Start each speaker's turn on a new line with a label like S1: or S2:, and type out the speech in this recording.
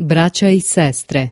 S1: Braća i sestre.